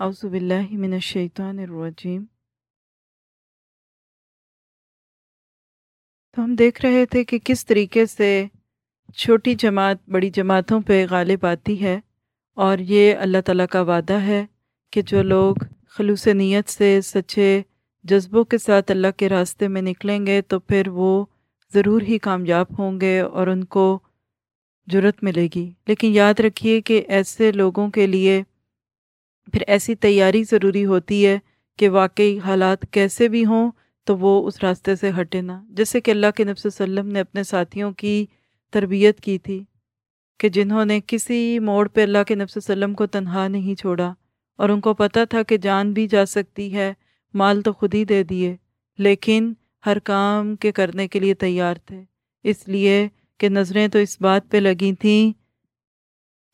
اعوذ باللہ من الشیطان الرجیم۔ تو ہم دیکھ رہے تھے کہ کس طریقے سے چھوٹی جماعت بڑی جماعتوں پہ غالب آتی ہے اور یہ اللہ تعالیٰ کا وعدہ ہے کہ جو لوگ خلوص نیت سے سچے جذبوں کے ساتھ اللہ کے راستے میں نکلیں گے تو پھر وہ ضرور ہی کامیاب ہوں گے اور ان کو جرت ملے گی۔ لیکن یاد رکھیے کہ ایسے لوگوں کے لیے پھر ایسی تیاری ضروری ہوتی ہے کہ واقعی حالات کیسے بھی ہوں تو وہ اس راستے سے ہٹے نہ۔ جیسے کہ اللہ کے نفس وسلم نے اپنے ساتھیوں کی تربیت کی تھی کہ جنہوں نے کسی موڑ پہ اللہ کے نفس وسلم کو تنہا نہیں چھوڑا اور ان کو پتہ تھا کہ جان بھی جا سکتی ہے، مال تو خود ہی دے دیے، لیکن ہر کام کے کرنے کے لیے تیار تھے۔ اس لیے کہ نظریں تو اس بات پہ لگی تھیں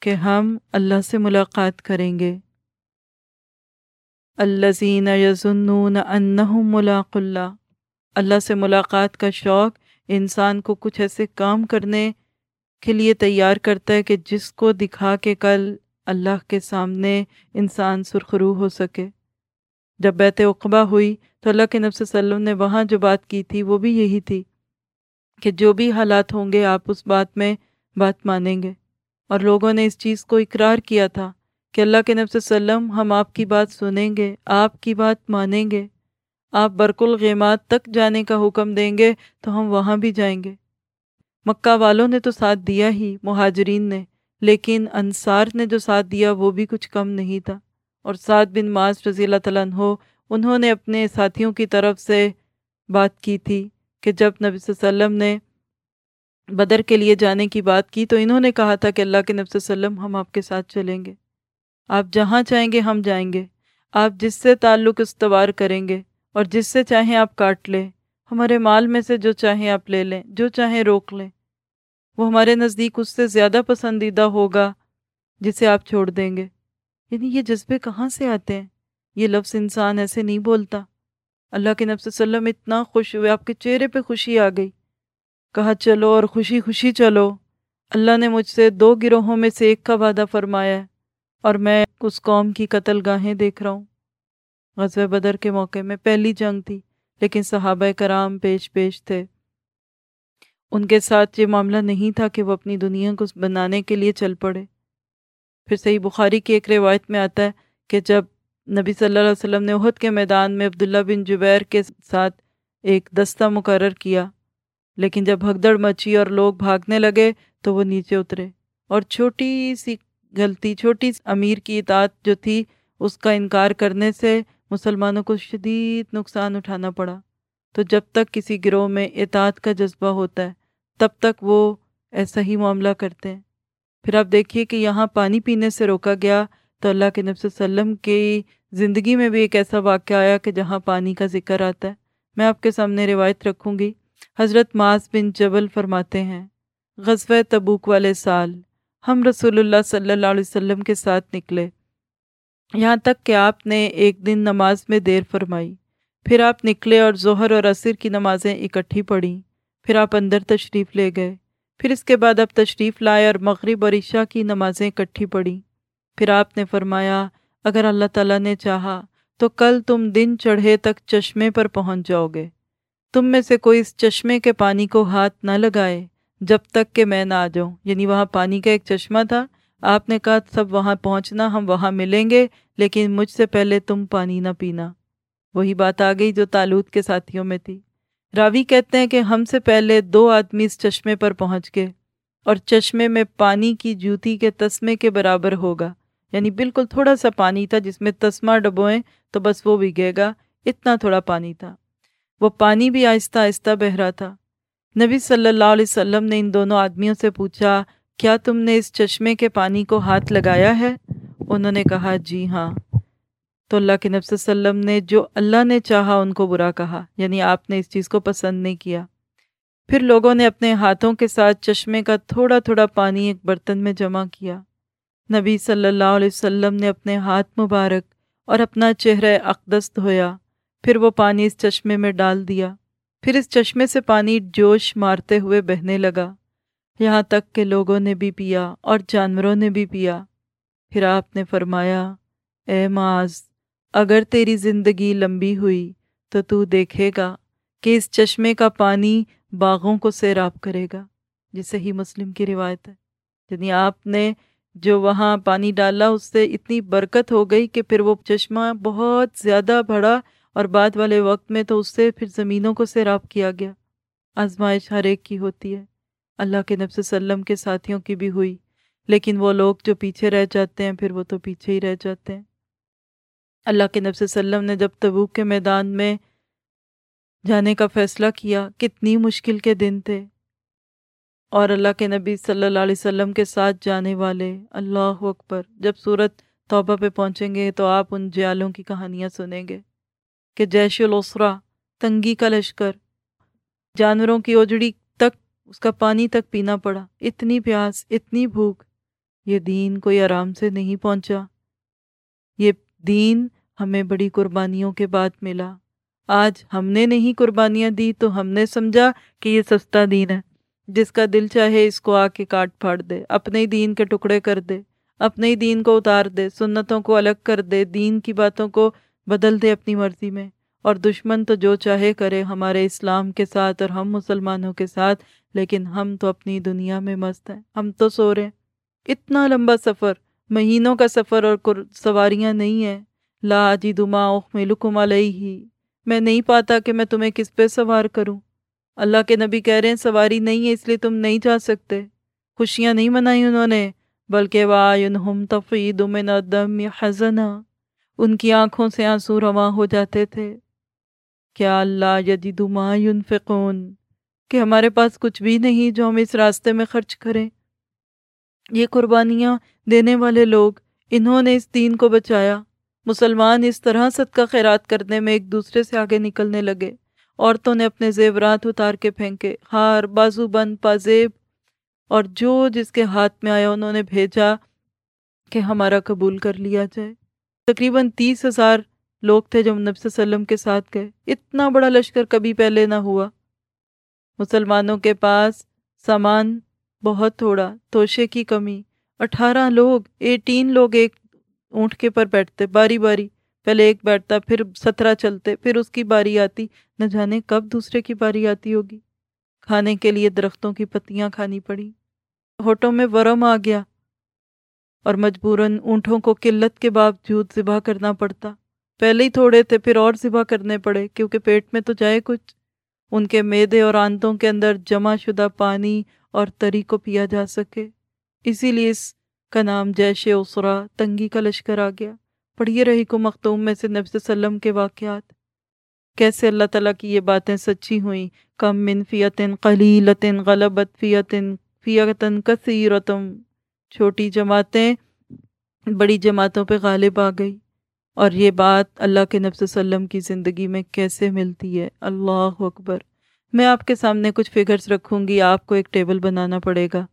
کہ ہم اللہ سے ملاقات کریں گے۔ الزین یظنون انہم ملاق اللہ۔ اللہ سے ملاقات کا شوق انسان کو کچھ ایسے کام کرنے کے لیے تیار کرتا ہے کہ جس کو دکھا کے کل اللہ کے سامنے انسان سرخرو ہو سکے۔ جب بیت اقبا ہوئی تو اللہ کے نفس وسلم نے وہاں جو بات کی تھی وہ بھی یہی تھی کہ جو بھی حالات ہوں گے آپ اس بات میں بات مانیں گے۔ اور لوگوں نے اس چیز کو اقرار کیا تھا۔ کہ اللہ کے نفس وسلم ہم آپ کی بات سنیں گے، آپ کی بات مانیں گے۔ آپ برک الغیمات تک جانے کا حکم دیں گے تو ہم وہاں بھی جائیں گے۔ مکہ والوں نے تو ساتھ دیا ہی، مہاجرین نے، لیکن انصار نے جو ساتھ دیا وہ بھی کچھ کم نہیں تھا۔ اور سعد بن معاذ رضی اللہ تعالیٰ عنہ، انہوں نے اپنے ساتھیوں کی طرف سے بات کی تھی کہ جب نبی صلی اللہ علیہ وسلم نے بدر کے لیے جانے کی بات کی تو انہوں نے کہا تھا کہ اللہ کے نبی صلی اللہ علیہ وسلم ہم آپ کے ساتھ چلیں گے۔ آپ جہاں چاہیں گے ہم جائیں گے۔ آپ جس سے تعلق استوار کریں گے اور جس سے چاہیں آپ کاٹ لیں۔ ہمارے مال میں سے جو چاہیں آپ لے لیں، جو چاہیں روک لیں۔ وہ ہمارے نزدیک اس سے زیادہ پسندیدہ ہوگا جسے آپ چھوڑ دیں گے۔ یعنی یہ جذبے کہاں سے آتے ہیں؟ یہ لفظ انسان ایسے نہیں بولتا۔ اللہ کے نفس وسلم اتنا خوش ہوئے، آپ کے چہرے پہ خوشی آ گئی۔ کہا، چلو اور خوشی خوشی چلو۔ اللہ نے مجھ سے دو گروہوں میں سے ایک کا وعدہ فرمایا ہے۔ اور میں اس قوم کی قتل گاہیں دیکھ رہا ہوں۔ غزوہ بدر کے موقع میں پہلی جنگ تھی، لیکن صحابہ کرام پیش پیش تھے۔ ان کے ساتھ یہ معاملہ نہیں تھا کہ وہ اپنی دنیا کو بنانے کے لیے چل پڑے۔ پھر صحیح بخاری کی ایک روایت میں آتا ہے کہ جب نبی صلی اللہ علیہ وسلم نے عہد کے میدان میں عبداللہ بن جبیر کے ساتھ ایک دستہ مقرر کیا، لیکن جب بھگدڑ مچی اور لوگ بھاگنے لگے تو وہ نیچے اترے اور چھوٹی سی غلطی، چھوٹی امیر کی اطاعت جو تھی، اس کا انکار کرنے سے مسلمانوں کو شدید نقصان اٹھانا پڑا۔ تو جب تک کسی گروہ میں اطاعت کا جذبہ ہوتا ہے، تب تک وہ ایسا ہی معاملہ کرتے ہیں۔ پھر آپ دیکھیے کہ یہاں پانی پینے سے روکا گیا تو اللہ کے نبی وسلم کی زندگی میں بھی ایک ایسا واقعہ آیا کہ جہاں پانی کا ذکر آتا ہے۔ میں آپ کے سامنے روایت رکھوں گی۔ حضرت معاذ بن جبل فرماتے ہیں، غزوہ تبوک والے سال۔ ہم رسول اللہ صلی اللہ علیہ وسلم کے ساتھ نکلے۔ یہاں تک کہ آپ نے ایک دن نماز میں دیر فرمائی۔ پھر آپ نکلے اور ظہر اور عصر کی نمازیں اکٹھی پڑھیں پھر آپ اندر تشریف لے گئے۔ پھر اس کے بعد آپ تشریف لائے اور مغرب اور عشاء کی نمازیں اکٹھی پڑھیں پھر آپ نے فرمایا، اگر اللہ تعالیٰ نے چاہا تو کل تم دن چڑھے تک چشمے پر پہنچ جاؤ گے۔ تم میں سے کوئی اس چشمے کے پانی کو ہاتھ نہ لگائے۔ جب تک کہ میں نہ آ جاؤں۔ یعنی وہاں پانی کا ایک چشمہ تھا۔ آپ نے کہا، سب وہاں پہنچنا، ہم وہاں ملیں گے، لیکن مجھ سے پہلے تم پانی نہ پینا۔ وہی بات آ گئی جو تالوت کے ساتھیوں میں تھی۔ راوی کہتے ہیں کہ ہم سے پہلے دو آدمی اس چشمے پر پہنچ گئے، اور چشمے میں پانی کی جوتی کے تسمے کے برابر ہوگا۔ یعنی بالکل تھوڑا سا پانی تھا، جس میں تسمہ ڈبوئیں تو بس وہ بھی گئے گا۔ اتنا تھوڑا پانی تھا۔ وہ پانی بھی آہستہ آہستہ بہ رہا تھا۔ نبی صلی اللہ علیہ وسلم نے ان دونوں آدمیوں سے پوچھا، کیا تم نے اس چشمے کے پانی کو ہاتھ لگایا ہے؟ انہوں نے کہا جی ہاں. تو اللہ کے نبی وسلم نے جو اللہ نے چاہا ان کو برا کہا یعنی آپ نے اس چیز کو پسند نہیں کیا۔ پھر لوگوں نے اپنے ہاتھوں کے ساتھ چشمے کا تھوڑا تھوڑا پانی ایک برتن میں جمع کیا۔ نبی صلی اللہ علیہ وسلم نے اپنے ہاتھ مبارک اور اپنا چہرہ اقدس دھویا، پھر وہ پانی اس چشمے میں ڈال دیا۔ پھر اس چشمے سے پانی جوش مارتے ہوئے بہنے لگا۔ یہاں تک کہ لوگوں نے بھی پیا اور جانوروں نے بھی پیا۔ پھر آپ نے فرمایا، اے معاذ، اگر تیری زندگی لمبی ہوئی تو تو دیکھے گا کہ اس چشمے کا پانی باغوں کو سیراب کرے گا۔ جسے ہی مسلم کی روایت ہے۔ یعنی آپ نے جو وہاں پانی ڈالا، اس سے اتنی برکت ہو گئی کہ پھر وہ چشمہ بہت زیادہ بڑھا اور بعد والے وقت میں تو اس سے پھر زمینوں کو سیراب کیا گیا۔ آزمائش ہر ایک کی ہوتی ہے۔ اللہ کے نفس وسلم کے ساتھیوں کی بھی ہوئی۔ لیکن وہ لوگ جو پیچھے رہ جاتے ہیں، پھر وہ تو پیچھے ہی رہ جاتے ہیں۔ اللہ کے نفس وسلم نے جب تبوک کے میدان میں جانے کا فیصلہ کیا، کتنی مشکل کے دن تھے۔ اور اللہ کے نبی صلی اللہ علیہ وسلم کے ساتھ جانے والے، اللہ اکبر، جب صورت توبہ پہ پہنچیں گے تو آپ ان جیالوں کی کہانیاں سنیں گے۔ کہ جیش الاسرا تنگی کا لشکر۔ جانوروں کی اوجڑی تک، اس کا پانی تک پینا پڑا۔ اتنی پیاس، اتنی بھوک۔ یہ دین کوئی آرام سے نہیں پہنچا۔ یہ دین ہمیں بڑی قربانیوں کے بعد ملا۔ آج ہم نے نہیں قربانیاں دی تو ہم نے سمجھا کہ یہ سستا دین ہے۔ جس کا دل چاہے اس کو آ کے کاٹ پھاڑ دے، اپنے ہی دین کے ٹکڑے کر دے، اپنے ہی دین کو اتار دے، سنتوں کو الگ کر دے، دین کی باتوں کو بدل دے اپنی مرضی میں۔ اور دشمن تو جو چاہے کرے ہمارے اسلام کے ساتھ اور ہم مسلمانوں کے ساتھ، لیکن ہم تو اپنی دنیا میں مست ہیں۔ ہم تو سو رہے ہیں۔ اتنا لمبا سفر، مہینوں کا سفر اور سواریاں نہیں ہیں۔ لا جی دما میں لکم علیہ۔ ہی میں نہیں پاتا کہ میں تمہیں کس پہ سوار کروں۔ اللہ کے نبی کہہ رہے ہیں، سواری نہیں ہے، اس لیے تم نہیں جا سکتے۔ خوشیاں نہیں منائی انہوں نے، بلکہ وائنہم تفید من الدم حزنا۔ ان کی آنکھوں سے آنسو رواں ہو جاتے تھے۔ کیا اللہ یجد ما ينفقون؟ کہ ہمارے پاس کچھ بھی نہیں جو ہم اس راستے میں خرچ کریں۔ یہ قربانیاں دینے والے لوگ، انہوں نے اس دین کو بچایا۔ مسلمان اس طرح صدقہ خیرات کرنے میں ایک دوسرے سے آگے نکلنے لگے۔ عورتوں نے اپنے زیورات اتار کے پھینکے۔ ہار، بازو بند، پازیب۔ اور جو جس کے ہاتھ میں آیا، انہوں نے بھیجا کہ ہمارا قبول کر لیا جائے۔ تقریباً تیس ہزار لوگ تھے جو نبی صلی اللہ علیہ وسلم کے ساتھ گئے۔ اتنا بڑا لشکر کبھی پہلے نہ ہوا۔ مسلمانوں کے پاس سامان بہت تھوڑا، توشے کی کمی۔ اٹھارہ لوگ، ایٹین لوگ ایک اونٹ کے پر بیٹھتے، باری باری۔ پہلے ایک بیٹھتا، پھر سترہ چلتے، پھر اس کی باری آتی۔ نہ جانے کب دوسرے کی باری آتی ہوگی۔ کھانے کے لیے درختوں کی پتیاں کھانی پڑی۔ ہوٹوں میں ورم آ گیا۔ اور مجبوراً اونٹوں کو قلت کے باوجود ذبح کرنا پڑتا۔ پہلے ہی تھوڑے تھے، پھر اور ذبح کرنے پڑے، کیونکہ پیٹ میں تو جائے کچھ۔ ان کے میدے اور آنتوں کے اندر جمع شدہ پانی اور تری کو پیا جا سکے۔ اسی لیے اس کا نام جیش اسرا تنگی کا لشکر آ گیا۔ پڑھیے رہی کو مختوم میں سے نبی وسلم کے واقعات۔ کیسے اللہ تعالیٰ کی یہ باتیں سچی ہوئیں؟ کم من فیتن قلیلتن غلبت فیتن فیتن کثیرتم چھوٹی جماعتیں بڑی جماعتوں پہ غالب آ گئی۔ اور یہ بات اللہ کے نبی وسلم کی زندگی میں کیسے ملتی ہے؟ اللہ اکبر۔ میں آپ کے سامنے کچھ فگرز رکھوں گی، آپ کو ایک ٹیبل بنانا پڑے گا۔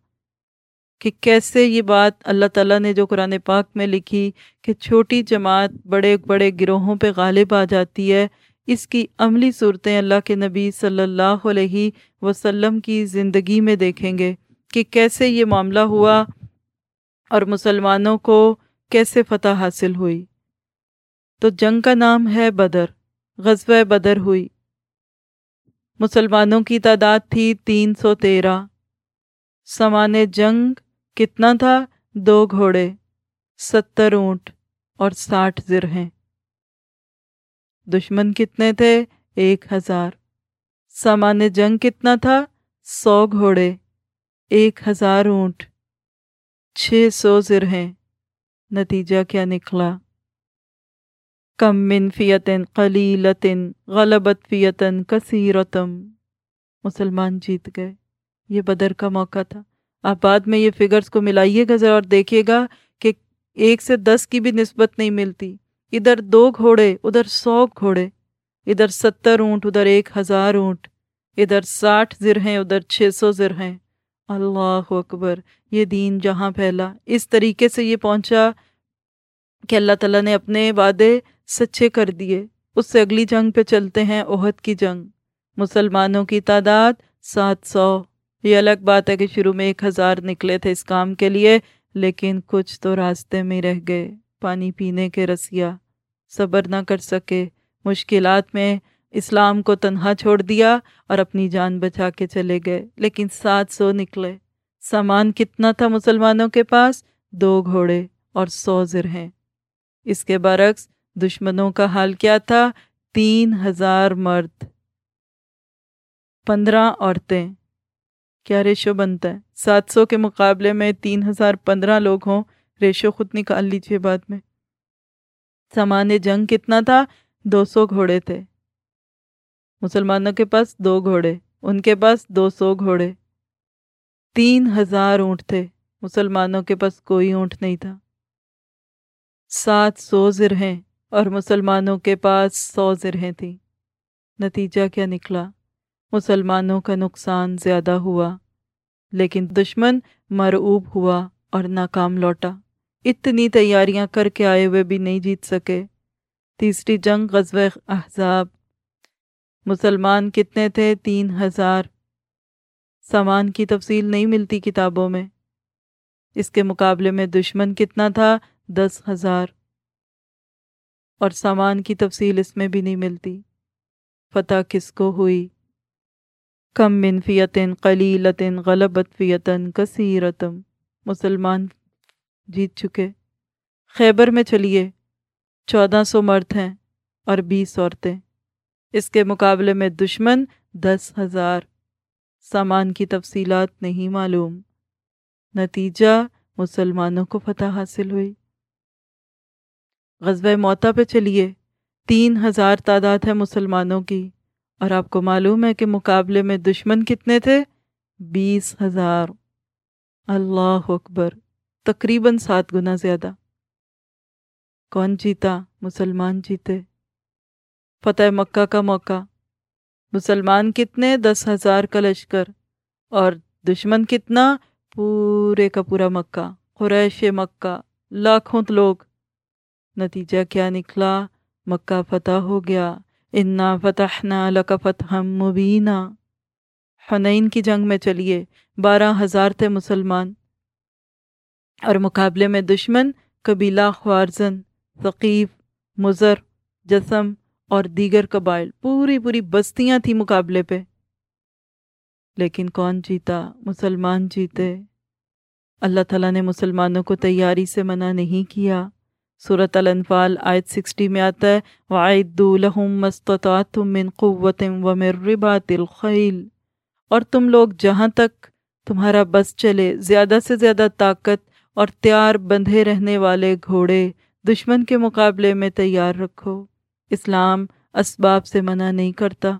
کہ کیسے یہ بات اللہ تعالیٰ نے جو قرآن پاک میں لکھی کہ چھوٹی جماعت بڑے بڑے گروہوں پہ غالب آ جاتی ہے، اس کی عملی صورتیں اللہ کے نبی صلی اللہ علیہ وسلم کی زندگی میں دیکھیں گے کہ کیسے یہ معاملہ ہوا۔ اور مسلمانوں کو کیسے فتح حاصل ہوئی؟ تو جنگ کا نام ہے بدر، غزوہ بدر ہوئی۔ مسلمانوں کی تعداد تھی تین سو تیرہ۔ سامان جنگ کتنا تھا؟ دو گھوڑے، ستر اونٹ اور ساٹھ زرہیں۔ دشمن کتنے تھے؟ ایک ہزار۔ سامان جنگ کتنا تھا؟ سو گھوڑے، ایک ہزار اونٹ۔ چھ سو زرہیں نتیجہ کیا نکلا؟ کم من فیتن، قلیلتن، غلبت فیتن، کثیرتم۔ مسلمان جیت گئے۔ یہ بدر کا موقع تھا۔ آپ بعد میں یہ فگرز کو ملائیے گا ذرا اور دیکھیے گا کہ ایک سے دس کی بھی نسبت نہیں ملتی۔ ادھر دو گھوڑے، ادھر سو گھوڑے۔ ادھر ستر اونٹ، ادھر ایک ہزار اونٹ۔ ادھر ساٹھ زرہیں ادھر چھ سو زرہیں اللہ اکبر، یہ دین جہاں پھیلا۔ اس طریقے سے یہ پہنچا کہ اللہ تعالیٰ نے اپنے وعدے سچے کر دیے۔ اس سے اگلی جنگ پہ چلتے ہیں، عہد کی جنگ۔ مسلمانوں کی تعداد سات سو۔ یہ الگ بات ہے کہ شروع میں ایک ہزار نکلے تھے اس کام کے لیے، لیکن کچھ تو راستے میں رہ گئے۔ پانی پینے کے رسیا صبر نہ کر سکے۔ مشکلات میں اسلام کو تنہا چھوڑ دیا اور اپنی جان بچا کے چلے گئے۔ لیکن سات سو نکلے۔ سامان کتنا تھا مسلمانوں کے پاس؟ دو گھوڑے اور سو زرہیں۔ اس کے برعکس دشمنوں کا حال کیا تھا؟ تین ہزار مرد۔ پندرہ عورتیں۔ کیا ریشو بنتا ہے؟ سات سو کے مقابلے میں تین ہزار پندرہ لوگ ہوں۔ ریشو خود نکال لیجیے بعد میں۔ سامان جنگ کتنا تھا؟ دو سو گھوڑے تھے۔ مسلمانوں کے پاس دو گھوڑے، ان کے پاس دو سو گھوڑے۔ تین ہزار اونٹ تھے، مسلمانوں کے پاس کوئی اونٹ نہیں تھا۔ سات سو زرہیں اور مسلمانوں کے پاس سو زرہیں تھیں۔ نتیجہ کیا نکلا؟ مسلمانوں کا نقصان زیادہ ہوا، لیکن دشمن مرعوب ہوا اور ناکام لوٹا۔ اتنی تیاریاں کر کے آئے ہوئے بھی نہیں جیت سکے۔ تیسری جنگ غزوہ احزاب مسلمان کتنے تھے؟ تین ہزار۔ سامان کی تفصیل نہیں ملتی کتابوں میں۔ اس کے مقابلے میں دشمن کتنا تھا؟ دس ہزار۔ اور سامان کی تفصیل اس میں بھی نہیں ملتی۔ فتح کس کو ہوئی؟ کم من فیتن، قلیلتن، غلبت فیتن، کثیرتم۔ مسلمان جیت چکے۔ خیبر میں چلیے۔ چودہ سو مرد ہیں اور بیس عورتیں۔ اس کے مقابلے میں دشمن دس ہزار۔ سامان کی تفصیلات نہیں معلوم۔ نتیجہ مسلمانوں کو فتح حاصل ہوئی۔ غزوہ موتا پہ چلیے۔ تین ہزار تعداد ہے مسلمانوں کی۔ اور آپ کو معلوم ہے کہ مقابلے میں دشمن کتنے تھے؟ بیس ہزار۔ اللہ اکبر۔ تقریباً سات گنا زیادہ۔ کون جیتا؟ مسلمان جیتے۔ فتح مکہ کا موقع۔ مسلمان کتنے؟ دس ہزار کا لشکر اور دشمن کتنا؟ پورے کا پورا مکہ۔ قریش مکہ۔ لاکھوں لوگ۔ نتیجہ کیا نکلا؟ مکہ فتح ہو گیا۔ انا فتحنا لک فتح مبینہ حنین کی جنگ میں چلیے۔ بارہ ہزار تھے مسلمان۔ اور مقابلے میں دشمن، قبیلہ خوارزن ثقیف، مضر، جسم اور دیگر قبائل پوری پوری بستیاں تھیں مقابلے پہ۔ لیکن کون جیتا؟ مسلمان جیتے۔ اللہ تعالیٰ نے مسلمانوں کو تیاری سے منع نہیں کیا۔ صورت الانفال آیت سکسٹی میں آتا ہے وَعِدُّ لَهُمْ مَسْتَطَعْتُم مِّن قُوَّةٍ وَمِن الْخَيْلِ۔ اور تم لوگ جہاں تک تمہارا بس چلے، زیادہ سے زیادہ طاقت اور تیار بندھے رہنے والے گھوڑے، دشمن کے مقابلے میں تیار رکھو۔ اسلام اسباب سے منع نہیں کرتا۔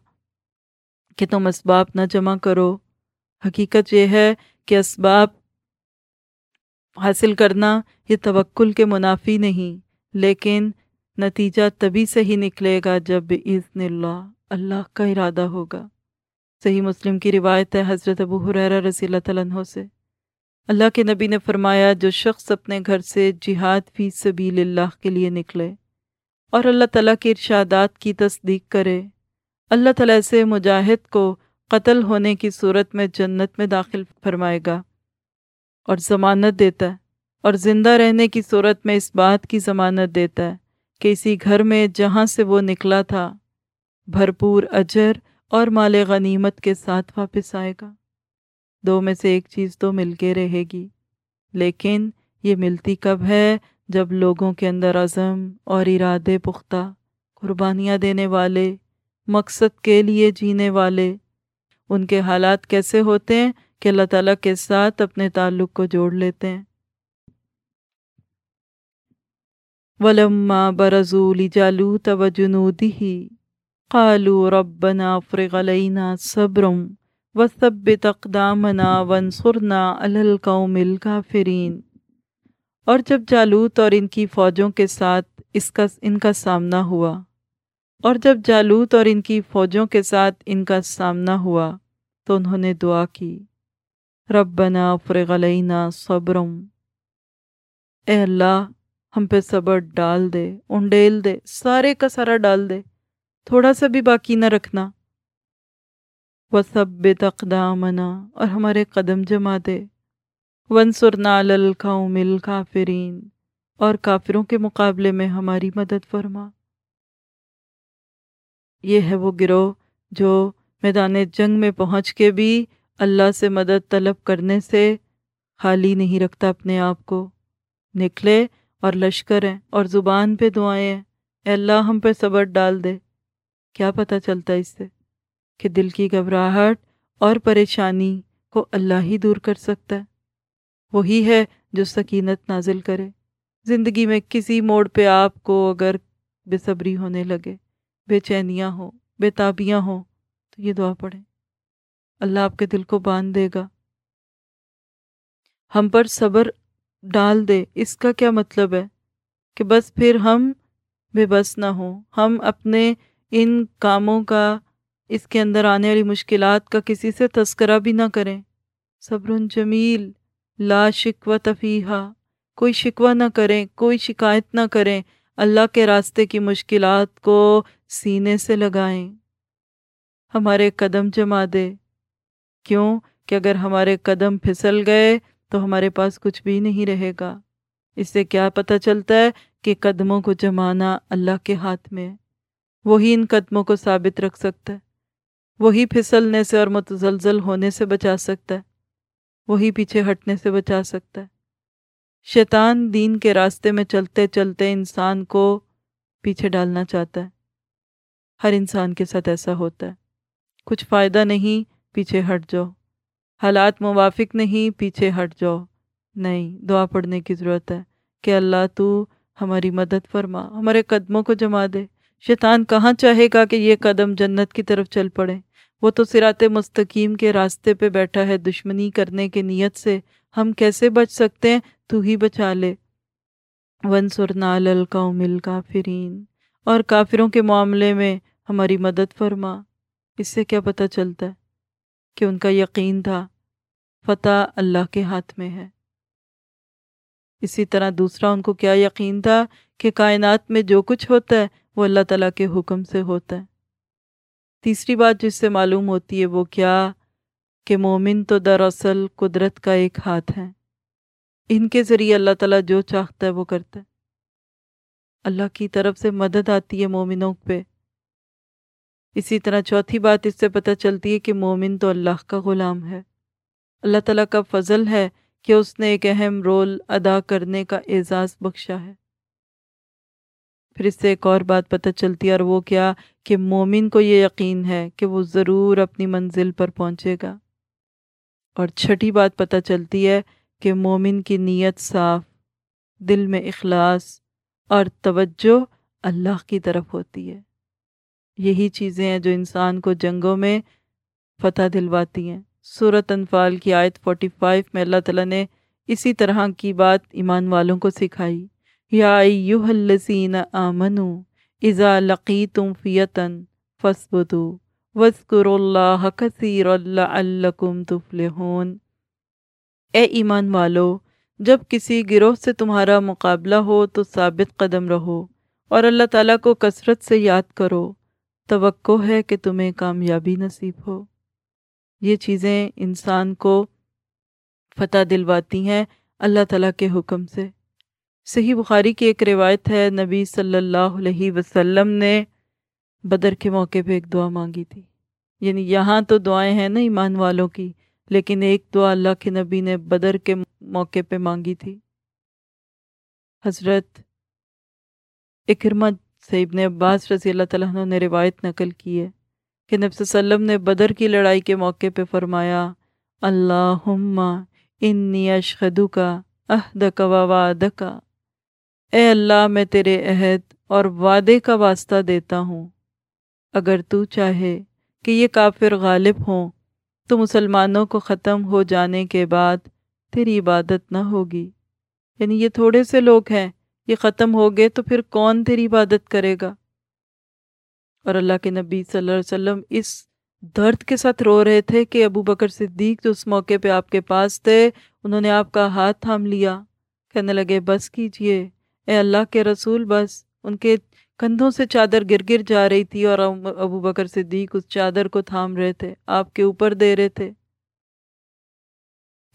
کہ تم اسباب نہ جمع کرو۔ حقیقت یہ ہے کہ اسباب حاصل کرنا یہ توکل کے منافی نہیں، لیکن نتیجہ تبھی سے ہی نکلے گا جب عزن اللہ اللہ کا ارادہ ہوگا۔ صحیح مسلم کی روایت ہے حضرت ابو حریرہ رضی اللہ تعالیٰ عنہ سے۔ اللہ کے نبی نے فرمایا، جو شخص اپنے گھر سے جہاد فی سبیل اللہ کے لیے نکلے اور اللہ تعالیٰ کے ارشادات کی تصدیق کرے۔ اللہ تعالیٰ سے مجاہد کو قتل ہونے کی صورت میں جنت میں داخل فرمائے گا اور ضمانت دیتا ہے اور زندہ رہنے کی صورت میں اس بات کی ضمانت دیتا ہے کہ اسی گھر میں جہاں سے وہ نکلا تھا، بھرپور اجر اور مال غنیمت کے ساتھ واپس آئے گا۔ دو میں سے ایک چیز تو مل کے رہے گی، لیکن یہ ملتی کب ہے؟ جب لوگوں کے اندر عزم اور ارادے پختہ، قربانیاں دینے والے، مقصد کے لیے جینے والے، ان کے حالات کیسے ہوتے ہیں کہ اللہ تعالیٰ کے ساتھ اپنے تعلق کو جوڑ لیتے ہیں؟ وَلَمَّا بَرَزُوا لِجَالُوتَ وَجُنُودِهِ قَالُوا رَبَّنَا افْرِغْ عَلَيْنَا صَبْرًا وَثَبِّتْ أَقْدَامَنَا وَانصُرْنَا عَلَى الْقَوْمِ الْكَافِرِينَ. اور جب جالوت اور ان کی فوجوں کے ساتھ اس کا، ان کا سامنا ہوا، اور جب جالوت اور ان کی فوجوں کے ساتھ ان کا سامنا ہوا تو انہوں نے دعا کی، ربنا فرغ علینا صبرم اے اللہ ہم پہ صبر ڈال دے، انڈیل دے، سارے کا سارا ڈال دے، تھوڑا سا بھی باقی نہ رکھنا۔ وہ سب اقدامنا اور ہمارے قدم جما دے۔ ون سرنا القوم الکافرین اور کافروں کے مقابلے میں ہماری مدد فرما۔ یہ ہے وہ گروہ جو میدان جنگ میں پہنچ کے بھی اللہ سے مدد طلب کرنے سے خالی نہیں رکھتا اپنے آپ کو۔ نکلے اور لشکر ہیں اور زبان پہ دعائیں ہیں۔ اے اللہ، ہم پہ صبر ڈال دے۔ کیا پتہ چلتا اس سے کہ دل کی گھبراہٹ اور پریشانی کو اللہ ہی دور کر سکتا ہے۔ وہی ہے جو سکینت نازل کرے۔ زندگی میں کسی موڑ پہ آپ کو اگر بے صبری ہونے لگے، بے چینیاں ہوں، بے تابیاں ہوں، تو یہ دعا پڑھیں۔ اللہ آپ کے دل کو باندھ دے گا۔ ہم پر صبر ڈال دے۔ اس کا کیا مطلب ہے؟ کہ بس پھر ہم بے بس نہ ہوں۔ ہم اپنے ان کاموں کا، اس کے اندر آنے والی مشکلات کا کسی سے تذکرہ بھی نہ کریں۔ صبر جمیل۔ لا شکوہ تفیحہ کوئی شکوہ نہ کریں، کوئی شکایت نہ کریں، اللہ کے راستے کی مشکلات کو سینے سے لگائیں۔ ہمارے قدم جما دے۔ کیوں؟ کہ اگر ہمارے قدم پھسل گئے تو ہمارے پاس کچھ بھی نہیں رہے گا۔ اس سے کیا پتہ چلتا ہے کہ قدموں کو جمانا اللہ کے ہاتھ میں وہی ان قدموں کو ثابت رکھ سکتا ہے۔ وہی پھسلنے سے اور متزلزل ہونے سے بچا سکتا ہے۔ وہی پیچھے ہٹنے سے بچا سکتا ہے۔ شیطان دین کے راستے میں چلتے چلتے انسان کو پیچھے ڈالنا چاہتا ہے۔ ہر انسان کے ساتھ ایسا ہوتا ہے۔ کچھ فائدہ نہیں، پیچھے ہٹ جاؤ۔ حالات موافق نہیں، پیچھے ہٹ جاؤ۔ نہیں، دعا پڑھنے کی ضرورت ہے کہ اللہ تو ہماری مدد فرما، ہمارے قدموں کو جما دے۔ شیطان کہاں چاہے گا کہ یہ قدم جنت کی طرف چل پڑے؟ وہ تو سرات مستقیم کے راستے پہ بیٹھا ہے دشمنی کرنے کے نیت سے۔ ہم کیسے بچ سکتے ہیں؟ تو ہی بچا لے۔ ون سرنال القوم کافرین اور کافروں کے معاملے میں ہماری مدد فرما۔ اس سے کیا پتہ چلتا ہے کہ ان کا یقین تھا۔ فتح اللہ کے ہاتھ میں ہے۔ اسی طرح دوسرا ان کو کیا یقین تھا کہ کائنات میں جو کچھ ہوتا ہے وہ اللہ تعالیٰ کے حکم سے ہوتا ہے۔ تیسری بات جس سے معلوم ہوتی ہے وہ کیا کہ مومن تو دراصل قدرت کا ایک ہاتھ ہے۔ ان کے ذریعے اللہ تعالیٰ جو چاہتا ہے وہ کرتا ہے۔ اللہ کی طرف سے مدد آتی ہے مومنوں پہ۔ اسی طرح چوتھی بات اس سے پتہ چلتی ہے کہ مومن تو اللہ کا غلام ہے۔ اللہ تعالیٰ کا فضل ہے کہ اس نے ایک اہم رول ادا کرنے کا اعزاز بخشا ہے۔ پھر اس سے ایک اور بات پتہ چلتی ہے، اور وہ کیا کہ مومن کو یہ یقین ہے کہ وہ ضرور اپنی منزل پر پہنچے گا۔ اور چھٹی بات پتہ چلتی ہے کہ مومن کی نیت صاف، دل میں اخلاص اور توجہ اللہ کی طرف ہوتی ہے۔ یہی چیزیں ہیں جو انسان کو جنگوں میں فتح دلواتی ہیں۔ صورت انفال کی آیت 45 میں اللہ تعالیٰ نے اسی طرح کی بات ایمان والوں کو سکھائی۔ یا ایوہ الذین آمنوا اذا لقیتم فیتن فاسبتو وذکروا اللہ کثیر لعلکم تفلحون۔ اے ایمان والو، جب کسی گروہ سے تمہارا مقابلہ ہو تو ثابت قدم رہو اور اللہ تعالیٰ کو کثرت سے یاد کرو۔ توقع ہے کہ تمہیں کامیابی نصیب ہو۔ یہ چیزیں انسان کو فتح دلواتی ہیں اللہ تعالیٰ کے حکم سے۔ صحیح بخاری کی ایک روایت ہے، نبی صلی اللہ علیہ وسلم نے بدر کے موقع پہ ایک دعا مانگی تھی۔ یعنی یہاں تو دعائیں ہیں نا ایمان والوں کی، لیکن ایک دعا اللہ کے نبی نے بدر کے موقع پہ مانگی تھی۔ حضرت اکرمہ سے ابن عباس رضی اللہ تعالیٰ عنہ نے روایت نقل کی ہے کہ نبی صلی اللہ علیہ وسلم نے بدر کی لڑائی کے موقع پہ فرمایا، اللہم انی اشخدو کا عہد کا وعدہ کا اے اللہ، میں تیرے عہد اور وعدے کا واسطہ دیتا ہوں۔ اگر تو چاہے کہ یہ کافر غالب ہوں، تو مسلمانوں کو ختم ہو جانے کے بعد تیری عبادت نہ ہوگی۔ یعنی یہ تھوڑے سے لوگ ہیں، یہ ختم ہو گئے تو پھر کون تیری عبادت کرے گا؟ اور اللہ کے نبی صلی اللہ علیہ وسلم اس درد کے ساتھ رو رہے تھے کہ ابو بکر صدیق جو اس موقع پہ آپ کے پاس تھے، انہوں نے آپ کا ہاتھ تھام لیا۔ کہنے لگے، بس کیجیے۔ اے اللہ کے رسول، بس ان کے کندھوں سے چادر گر گر جا رہی تھی اور ابو بکر صدیق اس چادر کو تھام رہے تھے، آپ کے اوپر دے رہے تھے۔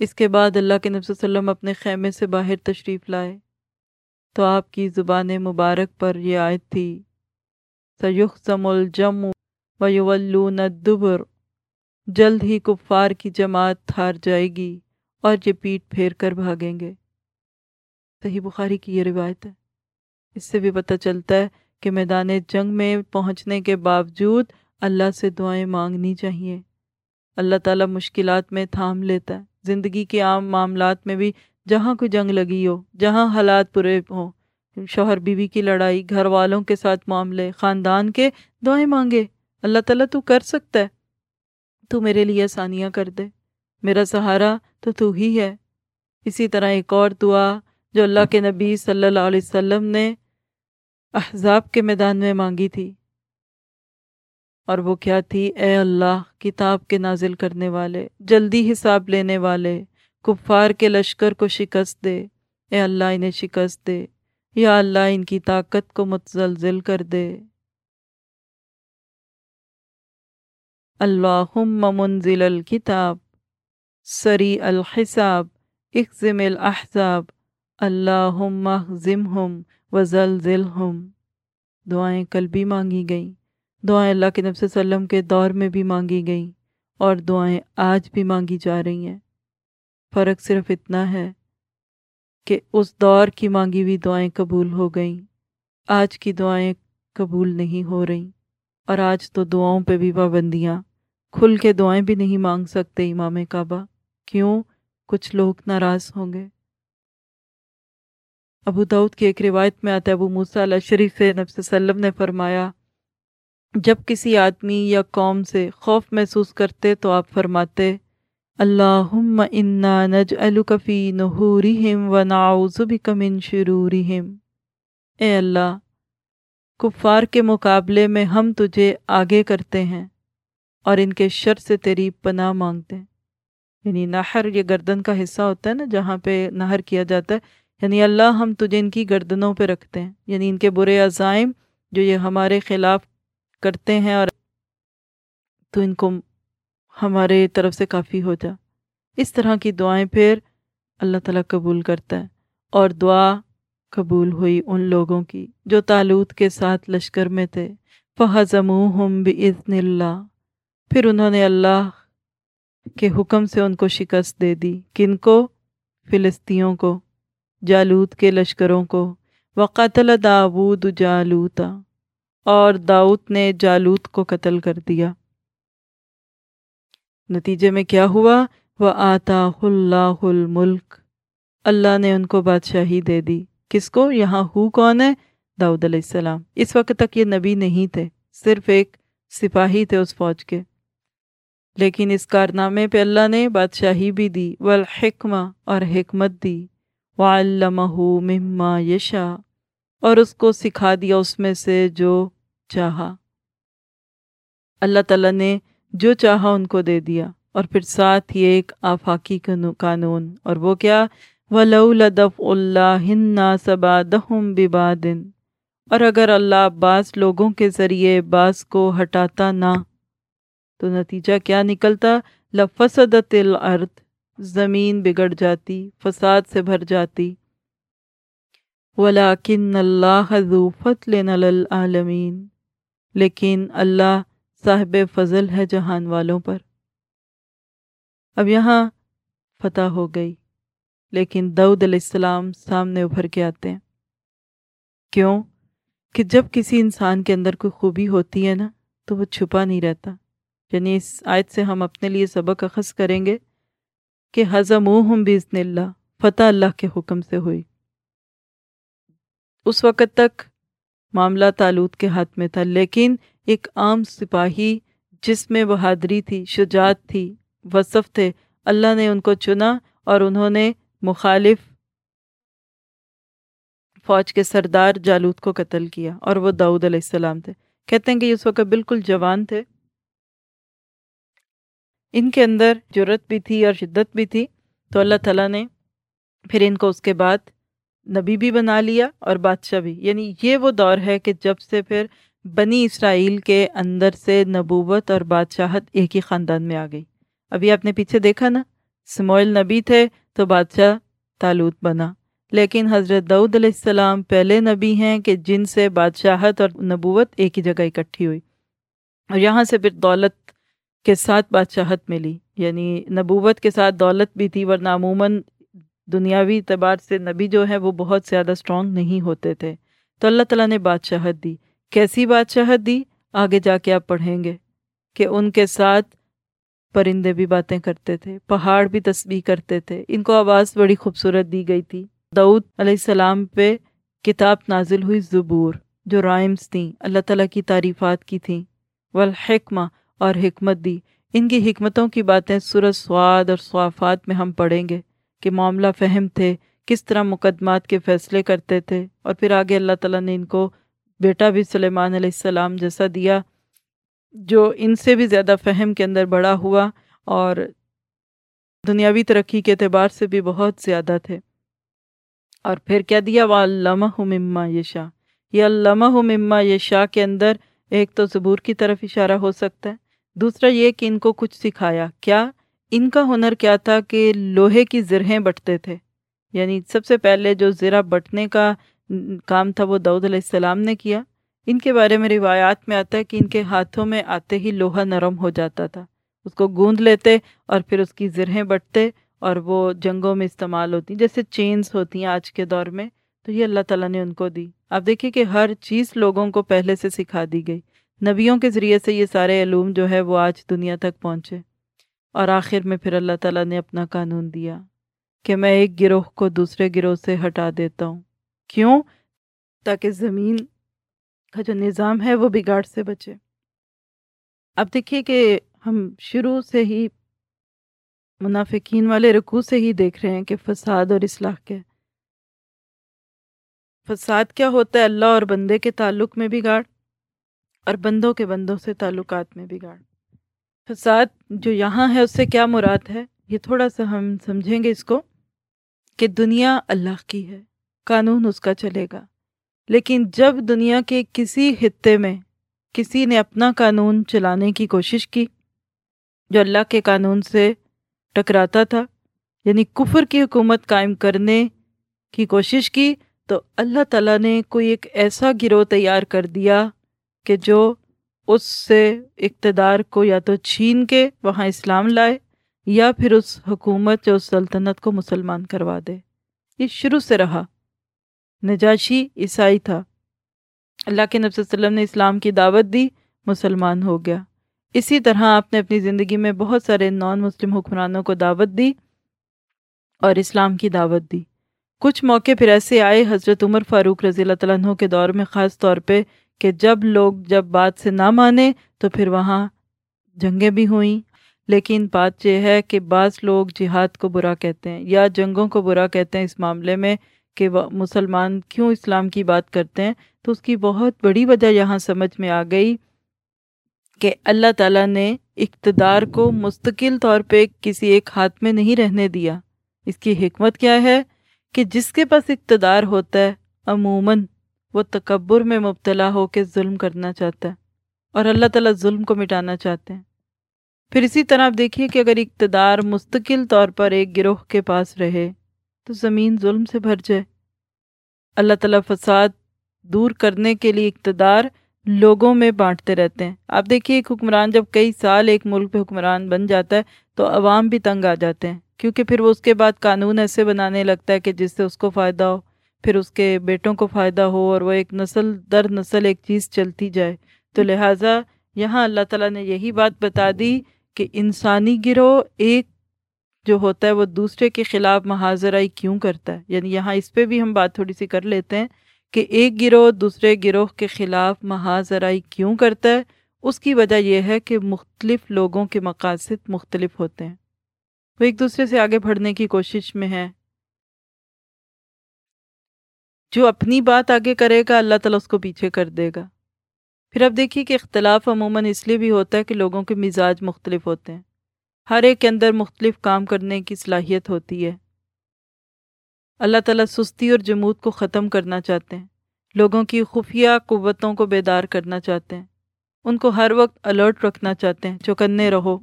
اس کے بعد اللہ کے نبی صلی اللہ علیہ وسلم اپنے خیمے سے باہر تشریف لائے۔ تو آپ کی زبان مبارک پر یہ آیت تھی سیخم الجم ویولون الدبر۔ جلد ہی کفار کی جماعت ہار جائے گی اور یہ پیٹ پھیر کر بھاگیں گے۔ صحیح بخاری کی یہ روایت ہے۔ اس سے بھی پتہ چلتا ہے کہ میدان جنگ میں پہنچنے کے باوجود اللہ سے دعائیں مانگنی چاہیے۔ اللہ تعالیٰ مشکلات میں تھام لیتا ہے۔ زندگی کے عام معاملات میں بھی جہاں کوئی جنگ لگی ہو، جہاں حالات پورے ہوں، شوہر بیوی کی لڑائی، گھر والوں کے ساتھ معاملے، خاندان کے دعائیں مانگے۔ اللہ تعالیٰ تو کر سکتا ہے۔ تو میرے لیے آسانیاں کر دے۔ میرا سہارا تو تو ہی ہے۔ اسی طرح ایک اور دعا جو اللہ کے نبی صلی اللہ علیہ وسلم نے احزاب کے میدان میں مانگی تھی۔ اور وہ کیا تھی؟ اے اللہ، کتاب کے نازل کرنے والے، جلدی حساب لینے والے، کفار کے لشکر کو شکست دے۔ اے اللہ، انہیں شکست دے۔ یا اللہ، ان کی طاقت کو متزلزل کر دے۔ اللہم منزل الکتاب سری الحساب، اخزم الاحزاب۔ اللہم اخزمہم وزلزلہم۔ دعائیں کل بھی مانگی گئیں۔ دعائیں اللہ کے نبی صلی اللہ علیہ وسلم کے دور میں بھی مانگی گئیں۔ اور دعائیں آج بھی مانگی جا رہی ہیں۔ فرق صرف اتنا ہے کہ اس دور کی مانگی ہوئی دعائیں قبول ہو گئیں۔ آج کی دعائیں قبول نہیں ہو رہی۔ اور آج تو دعاؤں پہ بھی پابندیاں۔ کھل کے دعائیں بھی نہیں مانگ سکتے امام کعبہ۔ کیوں؟ کچھ لوگ ناراض ہوں گے۔ ابو دعود کی ایک روایت میں آتا ہے، ابو موسیٰ علیہ شریف نبی وسلم نے فرمایا، جب کسی آدمی یا قوم سے خوف محسوس کرتے تو آپ فرماتے، اللہم انا نجعلک فی نحورہم و نعوذ بک من شرورہم. اے اللہ، کفار کے مقابلے میں ہم تجھے آگے کرتے ہیں اور ان کے شر سے تیری پناہ مانگتے ہیں۔ یعنی نہر یہ گردن کا حصہ ہوتا ہے نا، جہاں پہ نہر کیا جاتا ہے یعنی اللہ ہم تجھے ان کی گردنوں پہ رکھتے ہیں یعنی ان کے برے عزائم جو یہ ہمارے خلاف کرتے ہیں اور تو ان کو ہمارے طرف سے کافی ہو جا۔ اس طرح کی دعائیں پھر اللہ تعالیٰ قبول کرتا ہے اور دعا قبول ہوئی ان لوگوں کی جو تعلق کے ساتھ لشکر میں تھے۔ فہضموہم بِإِذْنِ اللہ پھر انہوں نے اللہ کے حکم سے ان کو شکست دے دی، کن کو؟ فلسطینوں کو۔ جالوت کے لشکروں کو وقتل داود جالوتا، اور داؤت نے جالوت کو قتل کر دیا۔ نتیجے میں کیا ہوا؟ وہ آتا اللہ الملک اللہ نے ان کو بادشاہی دے دی۔ کس کو؟ یہاں ہو کون ہے؟ داؤد علیہ السلام۔ اس وقت تک یہ نبی نہیں تھے، صرف ایک سپاہی تھے اس فوج کے۔ لیکن اس کارنامے پہ اللہ نے بادشاہی بھی دی، والحکمہ اور حکمت دی۔ وعلمہ مما یشا اور اس کو سکھا دیا اس میں سے جو چاہا۔ اللہ تعالیٰ نے جو چاہا ان کو دے دیا اور پھر ساتھ یہ ایک آفاقی قانون اور وہ کیا؟ وَلَوْ لَدَفْ اللَّهِ النَّاسَ بَعْدَهُمْ بِبَعْدٍ۔ اور اگر اللہ بعض لوگوں کے ذریعے بعض کو ہٹاتا نہ تو نتیجہ کیا نکلتا؟ لفسدت الارض زمین بگڑ جاتی، فساد سے بھر جاتی۔ ولاکن اللہ ذو فضل للعالمین لیکن اللہ صاحب فضل ہے جہان والوں پر۔ اب یہاں فتح ہو گئی، لیکن دعود علیہ السلام سامنے ابھر کے آتے ہیں۔ کیوں؟ کہ جب کسی انسان کے اندر کوئی خوبی ہوتی ہے نا، تو وہ چھپا نہیں رہتا۔ یعنی اس آیت سے ہم اپنے لیے سبق اخذ کریں گے کہ حضم ہم بزن اللہ، فتح اللہ کے حکم سے ہوئی۔ اس وقت تک معاملہ تعلق کے ہاتھ میں تھا، لیکن ایک عام سپاہی جس میں بہادری تھی، شجاعت تھی، وصف تھے، اللہ نے ان کو چنا اور انہوں نے مخالف فوج کے سردار جالوت کو قتل کیا اور وہ داؤد علیہ السلام تھے۔ کہتے ہیں کہ اس وقت بالکل جوان تھے۔ ان کے اندر جرت بھی تھی اور شدت بھی تھی، تو اللہ تعالیٰ نے پھر ان کو اس کے بعد نبی بھی بنا لیا اور بادشاہ بھی۔ یعنی یہ وہ دور ہے کہ جب سے پھر بنی اسرائیل کے اندر سے نبوت اور بادشاہت ایک ہی خاندان میں آ گئی۔ ابھی آپ نے پیچھے دیکھا نا سموئل نبی تھے تو بادشاہ تالوت بنا۔ لیکن حضرت دعود علیہ السلام پہلے نبی ہیں کہ جن سے بادشاہت اور نبوت ایک ہی جگہ اکٹھی ہوئی۔ اور یہاں سے پھر دولت کے ساتھ بادشاہت ملی یعنی نبوت کے ساتھ دولت بھی تھی، ورنہ عموماً دنیاوی اعتبار سے نبی جو ہے وہ بہت زیادہ اسٹرانگ نہیں ہوتے تھے۔ تو اللہ تعالیٰ نے بادشاہت دی۔ کیسی بادشاہت دی؟ آگے جا کے آپ پڑھیں گے کہ ان کے ساتھ پرندے بھی باتیں کرتے تھے، پہاڑ بھی تسبیح کرتے تھے۔ ان کو آواز بڑی خوبصورت دی گئی تھی۔ دعود علیہ السلام پہ کتاب نازل ہوئی زبور، جو رائمز تھیں۔ اللہ تعالیٰ کی تعریفات کی تھیں۔ والحکمہ اور حکمت دی۔ ان کی حکمتوں کی باتیں سورج سواد اور صوافات میں ہم پڑھیں گے کہ معاملہ فہم تھے، کس طرح مقدمات کے فیصلے کرتے تھے۔ اور پھر آگے اللہ تعالیٰ نے ان کو بیٹا بھی سلیمان علیہ السلام جیسا دیا، جو ان سے بھی زیادہ فہم کے اندر بڑا ہوا اور دنیاوی ترقی کے اعتبار سے بھی بہت زیادہ تھے۔ اور پھر کیا دیا؟ وہ علامہ مما یہ شاہ یہ علامہ مما یہ شاہ کے اندر ایک تو زبور کی طرف اشارہ ہو سکتا ہے دوسرا یہ کہ ان کو کچھ سکھایا، کیا ان کا ہنر کیا تھا کہ لوہے کی زرہیں بٹتے تھے؟ یعنی سب سے پہلے جو زرہ بٹنے کا کام تھا وہ دعود علیہ السلام نے کیا۔ ان کے بارے میں روایات میں آتا ہے کہ ان کے ہاتھوں میں آتے ہی لوہا نرم ہو جاتا تھا۔ اس کو گوند لیتے اور پھر اس کی زرہیں بٹتے اور وہ جنگوں میں استعمال ہوتی، جیسے چینز ہوتی ہیں آج کے دور میں۔ تو یہ اللہ تعالیٰ نے ان کو دی۔ آپ دیکھیے کہ ہر چیز لوگوں کو پہلے سے سکھا دی گئی۔ نبیوں کے ذریعے سے یہ سارے علوم جو ہے وہ آج دنیا تک پہنچے اور آخر میں پھر اللہ تعالیٰ نے اپنا قانون دیا کہ میں ایک گروہ کو دوسرے گروہ سے ہٹا دیتا ہوں۔ کیوں؟ تاکہ زمین کا جو نظام ہے وہ بگاڑ سے بچے۔ اب دیکھیے کہ ہم شروع سے ہی منافقین والے رکوع سے ہی دیکھ رہے ہیں کہ فساد اور اصلاح کیا فساد کیا ہوتا ہے؟ اللہ اور بندے کے تعلق میں بگاڑ۔ اور بندوں کے بندوں سے تعلقات میں بگاڑ۔ فساد جو یہاں ہے، اس سے کیا مراد ہے؟ یہ تھوڑا سا ہم سمجھیں گے اس کو کہ دنیا اللہ کی ہے، قانون اس کا چلے گا۔ لیکن جب دنیا کے کسی خطے میں کسی نے اپنا قانون چلانے کی کوشش کی، جو اللہ کے قانون سے ٹکراتا تھا یعنی کفر کی حکومت قائم کرنے کی کوشش کی، تو اللہ تعالیٰ نے کوئی ایک ایسا گروہ تیار کر دیا کہ جو اس سے اقتدار کو یا تو چھین کے وہاں اسلام لائے یا پھر اس حکومت یا اس سلطنت کو مسلمان کروا دے۔ یہ شروع سے رہا۔ نجاشی عیسائی تھا۔ اللہ کے نبی صلی اللہ علیہ وسلم نے اسلام کی دعوت دی، مسلمان ہو گیا۔ اسی طرح آپ نے اپنی زندگی میں بہت سارے نان مسلم حکمرانوں کو دعوت دی اور اسلام کی دعوت دی۔ کچھ موقع پھر ایسے آئے حضرت عمر فاروق رضی اللہ تعالیٰ عنہ کے دور میں خاص طور پہ کہ جب لوگ جب بات سے نہ مانے تو پھر وہاں جنگیں بھی ہوئیں۔ لیکن بات یہ ہے کہ بعض لوگ جہاد کو برا کہتے ہیں یا جنگوں کو برا کہتے ہیں اس معاملے میں کہ وہ مسلمان کیوں اسلام کی بات کرتے ہیں۔ تو اس کی بہت بڑی وجہ یہاں سمجھ میں آ گئی کہ اللہ تعالیٰ نے اقتدار کو مستقل طور پہ کسی ایک ہاتھ میں نہیں رہنے دیا۔ اس کی حکمت کیا ہے کہ جس کے پاس اقتدار ہوتا ہے، عموماً وہ تکبر میں مبتلا ہو کے ظلم کرنا چاہتا ہے اور اللہ تعالیٰ ظلم کو مٹانا چاہتے ہیں۔ پھر اسی طرح آپ دیکھیے کہ اگر اقتدار مستقل طور پر ایک گروہ کے پاس رہے تو زمین ظلم سے بھر جائے۔ اللہ تعالیٰ فساد دور کرنے کے لیے اقتدار لوگوں میں بانٹتے رہتے ہیں۔ آپ دیکھیے ایک حکمران جب کئی سال ایک ملک پہ حکمران بن جاتا ہے تو عوام بھی تنگ آ جاتے ہیں، کیونکہ پھر وہ اس کے بعد قانون ایسے بنانے لگتا ہے کہ جس سے اس کو فائدہ ہو۔ پھر اس کے بیٹوں کو فائدہ ہو اور وہ ایک نسل در نسل ایک چیز چلتی جائے۔ تو لہٰذا یہاں اللہ تعالیٰ نے یہی بات بتا دی کہ انسانی گروہ ایک جو ہوتا ہے وہ دوسرے کے خلاف محاذرائی کیوں کرتا ہے؟ یعنی یہاں اس پہ بھی ہم بات تھوڑی سی کر لیتے ہیں کہ ایک گروہ دوسرے گروہ کے خلاف محاذرائی کیوں کرتا ہے؟ اس کی وجہ یہ ہے کہ مختلف لوگوں کے مقاصد مختلف ہوتے ہیں۔ وہ ایک دوسرے سے آگے بڑھنے کی کوشش میں ہے جو اپنی بات آگے کرے گا، اللہ تعالیٰ اس کو پیچھے کر دے گا۔ پھر اب دیکھیے کہ اختلاف عموماً اس لیے بھی ہوتا ہے کہ لوگوں کے مزاج مختلف ہوتے ہیں۔ ہر ایک کے اندر مختلف کام کرنے کی صلاحیت ہوتی ہے۔ اللہ تعالیٰ سستی اور جمود کو ختم کرنا چاہتے ہیں۔ لوگوں کی خفیہ قوتوں کو بیدار کرنا چاہتے ہیں۔ ان کو ہر وقت الرٹ رکھنا چاہتے ہیں، چوکنے رہو۔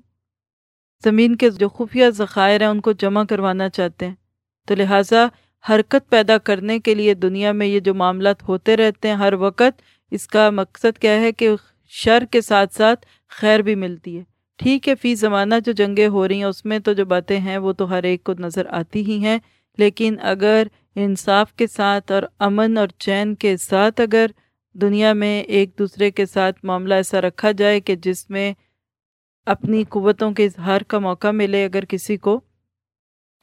زمین کے جو خفیہ ذخائر ہیں، ان کو جمع کروانا چاہتے ہیں۔ تو لہٰذا حرکت پیدا کرنے کے لیے دنیا میں یہ جو معاملات ہوتے رہتے ہیں ہر وقت، اس کا مقصد کیا ہے کہ شر کے ساتھ ساتھ خیر بھی ملتی ہے۔ ٹھیک ہے، فی زمانہ جو جنگیں ہو رہی ہیں، اس میں تو جو باتیں ہیں وہ تو ہر ایک کو نظر آتی ہی ہیں، لیکن اگر انصاف کے ساتھ اور امن اور چین کے ساتھ اگر دنیا میں ایک دوسرے کے ساتھ معاملہ ایسا رکھا جائے کہ جس میں اپنی قوتوں کے اظہار کا موقع ملے اگر کسی کو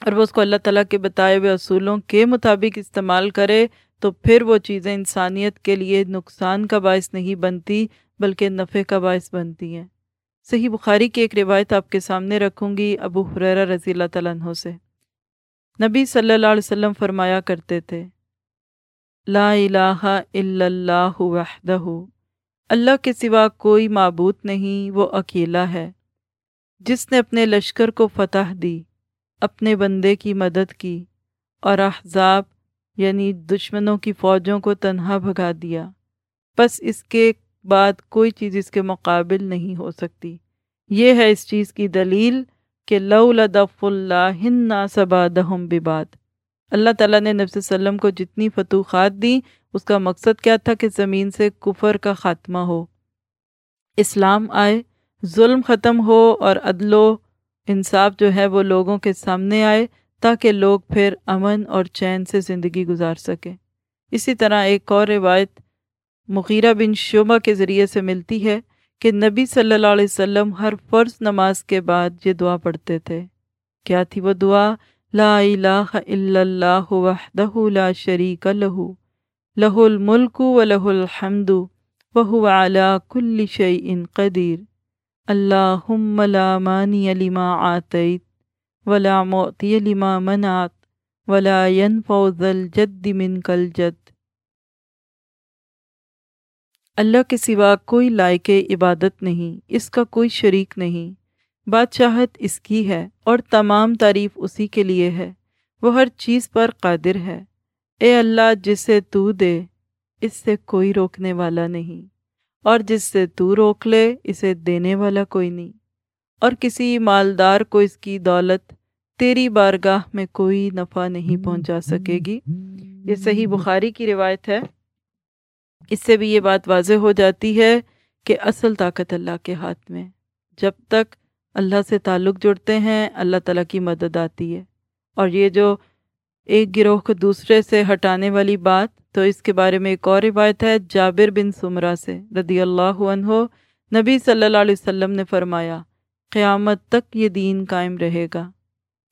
اور وہ اس کو اللہ تعالیٰ کے بتائے ہوئے اصولوں کے مطابق استعمال کرے تو پھر وہ چیزیں انسانیت کے لیے نقصان کا باعث نہیں بنتی، بلکہ نفع کا باعث بنتی ہیں۔ صحیح بخاری کی ایک روایت آپ کے سامنے رکھوں گی، ابو حریرہ رضی اللہ تعالیٰ عنہ سے۔ نبی صلی اللہ علیہ وسلم فرمایا کرتے تھے، لا الہ الا اللہ وحدہ، اللہ کے سوا کوئی معبود نہیں، وہ اکیلا ہے۔ جس نے اپنے لشکر کو فتح دی اپنے بندے کی مدد کی اور احزاب یعنی دشمنوں کی فوجوں کو تنہا بھگا دیا۔ بس اس کے بعد کوئی چیز اس کے مقابل نہیں ہو سکتی۔ یہ ہے اس چیز کی دلیل کہ لو لدف اللہ صبا دہم بباد اللہ تعالیٰ نے نبی وسلم کو جتنی فتوحات دیں، اس کا مقصد کیا تھا کہ زمین سے کفر کا خاتمہ ہو۔ اسلام آئے، ظلم ختم ہو اور عدل و انصاف جو ہے وہ لوگوں کے سامنے آئے تاکہ لوگ پھر امن اور چین سے زندگی گزار سکیں۔ اسی طرح ایک اور روایت مغیرہ بن شعبہ کے ذریعے سے ملتی ہے کہ نبی صلی اللہ علیہ وسلم ہر فرض نماز کے بعد یہ دعا پڑھتے تھے۔ کیا تھی وہ دعا؟ لا الہ الا اللہ وحدہ لا شریک لہو لہ الملک و لہ الحمد وهو على كل شيء قدیر۔ اللہم لا مانی لما آتیت ولا معطی لما منعت ولا ينفع ذا الجد منك الجد۔ اللہ کے سوا کوئی لائق عبادت نہیں، اس کا کوئی شریک نہیں۔ بادشاہت اس کی ہے اور تمام تعریف اسی کے لیے ہے، وہ ہر چیز پر قادر ہے۔ اے اللہ، جسے تو دے، اس سے کوئی روکنے والا نہیں۔ اور جس سے تو روک لے، اسے دینے والا کوئی نہیں۔ اور کسی مالدار کو اس کی دولت تیری بارگاہ میں کوئی نفع نہیں پہنچا سکے گی۔ یہ صحیح بخاری کی روایت ہے۔ اس سے بھی یہ بات واضح ہو جاتی ہے کہ اصل طاقت اللہ کے ہاتھ میں۔ جب تک اللہ سے تعلق جڑتے ہیں، اللہ تعالیٰ کی مدد آتی ہے۔ اور یہ جو ایک گروہ کو دوسرے سے ہٹانے والی بات۔ تو اس کے بارے میں ایک اور روایت ہے، جابر بن سمرہ سے، رضی اللہ عنہ، نبی صلی اللہ علیہ وسلم نے فرمایا، قیامت تک یہ دین قائم رہے گا۔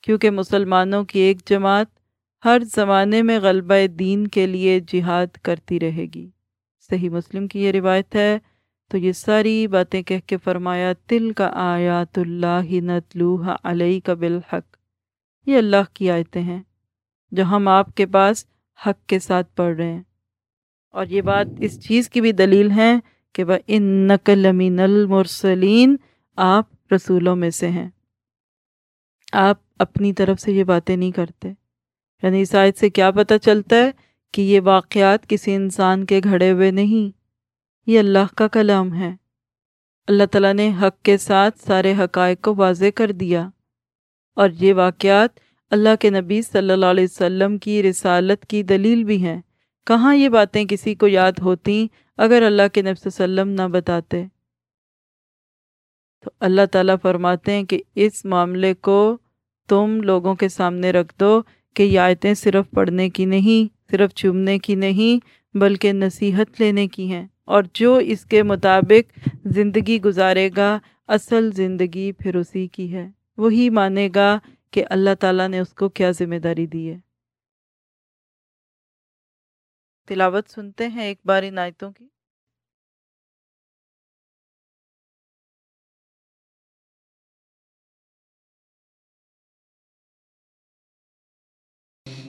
کیونکہ مسلمانوں کی ایک جماعت ہر زمانے میں غلبہ دین کے لیے جہاد کرتی رہے گی۔ صحیح مسلم کی یہ روایت ہے۔ تو یہ ساری باتیں کہہ کے فرمایا تل کا آیات اللہ نتلوہ علیہ کا بالحق۔ یہ اللہ کی آیتیں ہیں۔ جو ہم آپ کے پاس حق کے ساتھ پڑھ رہے ہیں۔ اور یہ بات اس چیز کی بھی دلیل ہے کہ وہ ان نقل امین المرسلین آپ رسولوں میں سے ہیں۔ آپ اپنی طرف سے یہ باتیں نہیں کرتے۔ یعنی اس آیت سے کیا پتہ چلتا ہے کہ یہ واقعات کسی انسان کے گھڑے ہوئے نہیں، یہ اللہ کا کلام ہے۔ اللہ تعالیٰ نے حق کے ساتھ سارے حقائق کو واضح کر دیا۔ اور یہ واقعات اللہ کے نبی صلی اللہ علیہ وسلم کی رسالت کی دلیل بھی ہیں۔ کہاں یہ باتیں کسی کو یاد ہوتی اگر اللہ کے نبی صلی اللہ علیہ وسلم نہ بتاتے؟ تو اللہ تعالیٰ فرماتے ہیں کہ اس معاملے کو تم لوگوں کے سامنے رکھ دو کہ یہ آیتیں صرف پڑھنے کی نہیں، صرف چومنے کی نہیں، بلکہ نصیحت لینے کی ہیں۔ اور جو اس کے مطابق زندگی گزارے گا، اصل زندگی پھر اسی کی ہے۔ وہی مانے گا کہ اللہ تعالیٰ نے اس کو کیا ذمہ داری دی ہے۔ تلاوت سنتے ہیں ایک بار ان آیتوں کی۔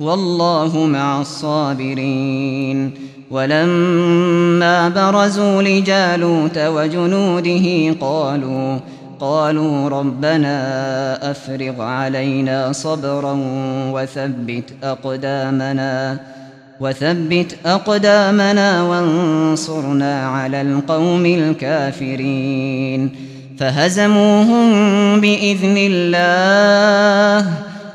والله مع الصابرين. ولما برزوا لجالوت وجنوده قالوا قالوا ربنا أفرغ علينا صبرا وثبت أقدامنا وثبت أقدامنا وانصرنا على القوم الكافرين. فهزموهم بإذن الله.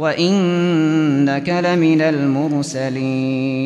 وإنك لمن المرسلين.